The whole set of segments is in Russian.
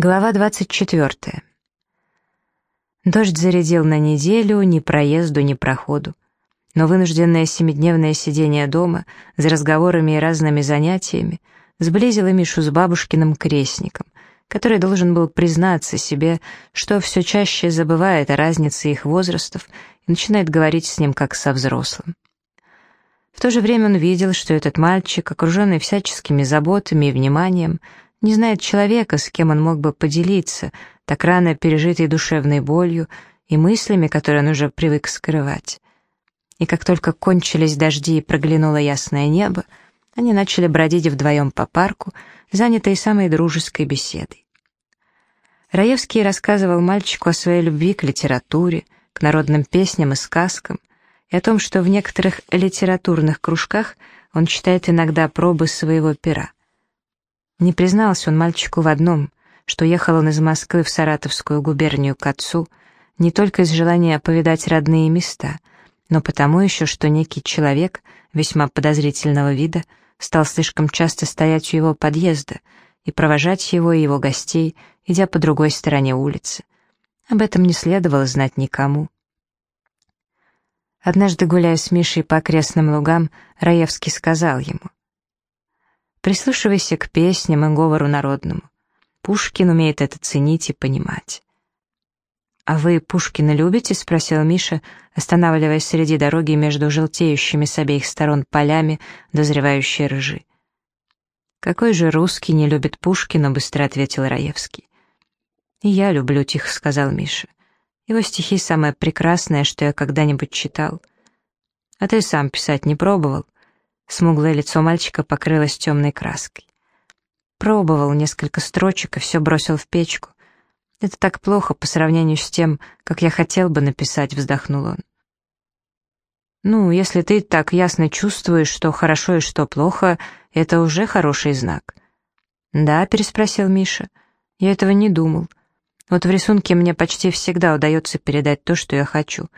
Глава 24. Дождь зарядил на неделю, ни проезду, ни проходу. Но вынужденное семидневное сидение дома за разговорами и разными занятиями сблизило Мишу с бабушкиным крестником, который должен был признаться себе, что все чаще забывает о разнице их возрастов и начинает говорить с ним как со взрослым. В то же время он видел, что этот мальчик, окруженный всяческими заботами и вниманием, не знает человека, с кем он мог бы поделиться, так рано пережитой душевной болью и мыслями, которые он уже привык скрывать. И как только кончились дожди и проглянуло ясное небо, они начали бродить вдвоем по парку, занятые самой дружеской беседой. Раевский рассказывал мальчику о своей любви к литературе, к народным песням и сказкам, и о том, что в некоторых литературных кружках он читает иногда пробы своего пера. Не признался он мальчику в одном, что ехал он из Москвы в Саратовскую губернию к отцу, не только из желания повидать родные места, но потому еще, что некий человек, весьма подозрительного вида, стал слишком часто стоять у его подъезда и провожать его и его гостей, идя по другой стороне улицы. Об этом не следовало знать никому. Однажды, гуляя с Мишей по окрестным лугам, Раевский сказал ему, Прислушивайся к песням и говору народному. Пушкин умеет это ценить и понимать. «А вы Пушкина любите?» — спросил Миша, останавливаясь среди дороги между желтеющими с обеих сторон полями, дозревающей ржи. «Какой же русский не любит Пушкина?» — быстро ответил Раевский. «И я люблю», — тихо сказал Миша. «Его стихи самое прекрасное, что я когда-нибудь читал. А ты сам писать не пробовал?» Смуглое лицо мальчика покрылось темной краской. Пробовал несколько строчек и все бросил в печку. Это так плохо по сравнению с тем, как я хотел бы написать, вздохнул он. Ну, если ты так ясно чувствуешь, что хорошо и что плохо, это уже хороший знак. Да, переспросил Миша. Я этого не думал. Вот в рисунке мне почти всегда удается передать то, что я хочу.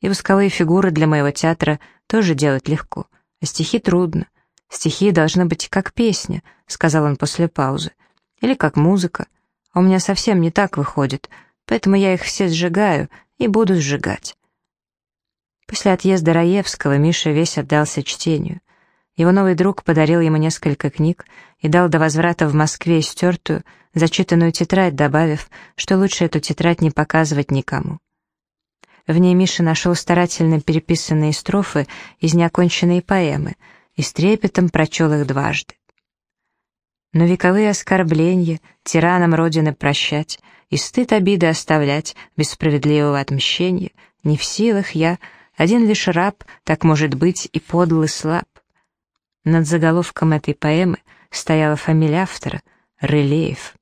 И восковые фигуры для моего театра тоже делать легко. А стихи трудно. Стихи должны быть как песня, сказал он после паузы. Или как музыка. А у меня совсем не так выходит, поэтому я их все сжигаю и буду сжигать. После отъезда Раевского Миша весь отдался чтению. Его новый друг подарил ему несколько книг и дал до возврата в Москве стертую, зачитанную тетрадь, добавив, что лучше эту тетрадь не показывать никому. В ней Миша нашел старательно переписанные строфы из неоконченной поэмы и с трепетом прочел их дважды. Но вековые оскорбления, тиранам Родины прощать и стыд обиды оставлять без справедливого отмщения, не в силах я, один лишь раб, так может быть и подлый слаб. Над заголовком этой поэмы стояла фамилия автора — Рылеев.